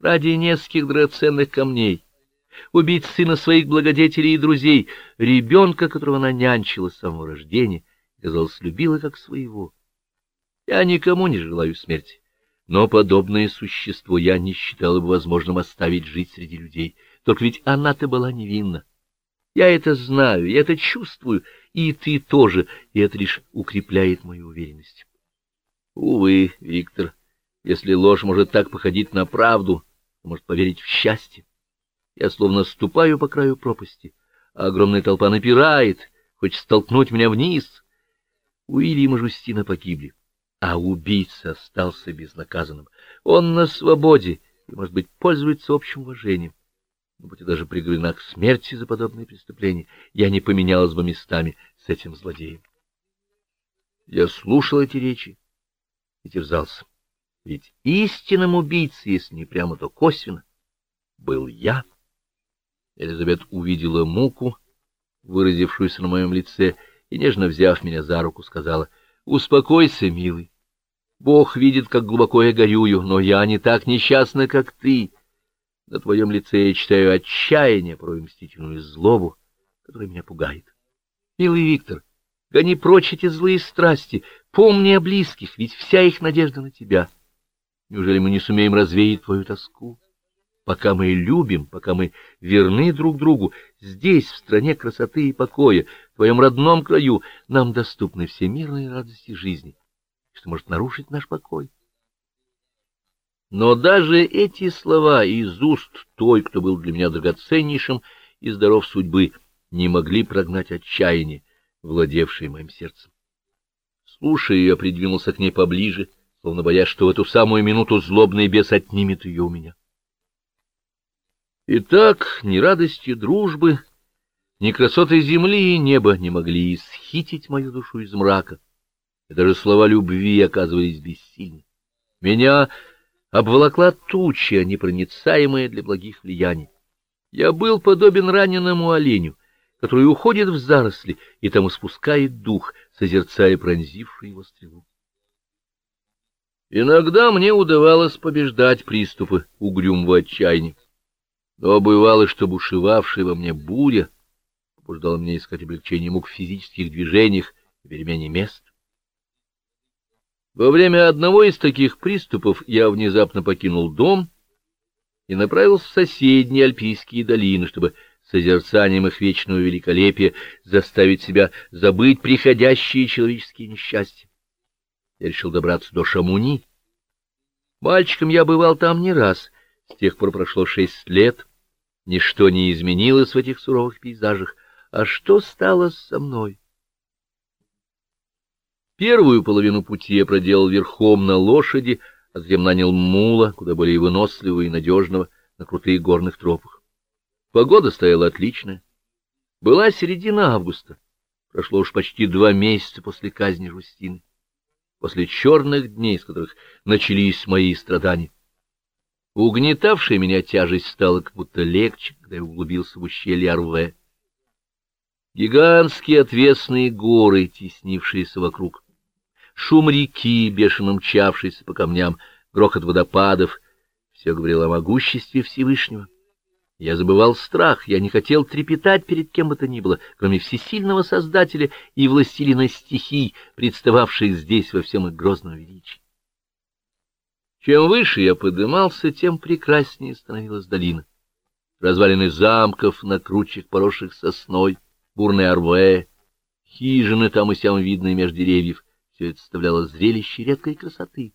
ради нескольких драгоценных камней, убить сына своих благодетелей и друзей, ребенка, которого она нянчила с самого рождения, казалось, любила как своего. Я никому не желаю смерти, но подобное существо я не считала бы возможным оставить жить среди людей, только ведь она-то была невинна. Я это знаю, я это чувствую, и ты тоже, и это лишь укрепляет мою уверенность. Увы, Виктор, если ложь может так походить на правду, может поверить в счастье. Я словно ступаю по краю пропасти, а огромная толпа напирает, хочет столкнуть меня вниз. Уильям и Жустина погибли, а убийца остался безнаказанным. Он на свободе и, может быть, пользуется общим уважением. Но будь я даже приговорена к смерти за подобные преступления, я не поменялась бы местами с этим злодеем. Я слушал эти речи и терзался. Ведь истинным убийцей, если не прямо, то косвенно, был я. Элизабет увидела муку, выразившуюся на моем лице, и, нежно взяв меня за руку, сказала, «Успокойся, милый. Бог видит, как глубоко я горюю, но я не так несчастна, как ты. На твоем лице я читаю отчаяние, порой мстительную злобу, которая меня пугает. Милый Виктор, гони прочь эти злые страсти, помни о близких, ведь вся их надежда на тебя. Неужели мы не сумеем развеять твою тоску?» пока мы любим, пока мы верны друг другу, здесь, в стране красоты и покоя, в твоем родном краю, нам доступны все мирные радости жизни, что может нарушить наш покой. Но даже эти слова из уст той, кто был для меня драгоценнейшим и здоров судьбы, не могли прогнать отчаяние, владевшее моим сердцем. Слушая, я придвинулся к ней поближе, словно боясь, что в эту самую минуту злобный бес отнимет ее у меня. Итак, ни радости дружбы, ни красоты земли и неба не могли исхитить мою душу из мрака, и даже слова любви оказывались бессильны. Меня обволокла туча, непроницаемая для благих влияний. Я был подобен раненому оленю, который уходит в заросли и там испускает дух, созерцая пронзившую его стрелу. Иногда мне удавалось побеждать приступы угрюмого отчаяния. Но бывало, что бушевавшая во мне буря побуждала меня искать облегчение мук в физических движениях и перемене мест. Во время одного из таких приступов я внезапно покинул дом и направился в соседние альпийские долины, чтобы созерцанием их вечного великолепия заставить себя забыть приходящие человеческие несчастья. Я решил добраться до Шамуни. Мальчиком я бывал там не раз, с тех пор прошло шесть лет, Ничто не изменилось в этих суровых пейзажах. А что стало со мной? Первую половину пути я проделал верхом на лошади, а затем нанял мула, куда более выносливого и надежного, на крутых горных тропах. Погода стояла отличная. Была середина августа. Прошло уж почти два месяца после казни Жустины, после черных дней, с которых начались мои страдания. Угнетавшая меня тяжесть стала как будто легче, когда я углубился в ущелье Арве. Гигантские отвесные горы, теснившиеся вокруг, шум реки, бешено мчавшийся по камням, грохот водопадов — все говорило о могуществе Всевышнего. Я забывал страх, я не хотел трепетать перед кем бы то ни было, кроме всесильного Создателя и властелина стихий, представавших здесь во всем их грозном величии. Чем выше я подымался, тем прекраснее становилась долина. Развалины замков на кручах, поросших сосной, бурные арве, хижины там и сям видные между деревьев — все это составляло зрелище редкой красоты.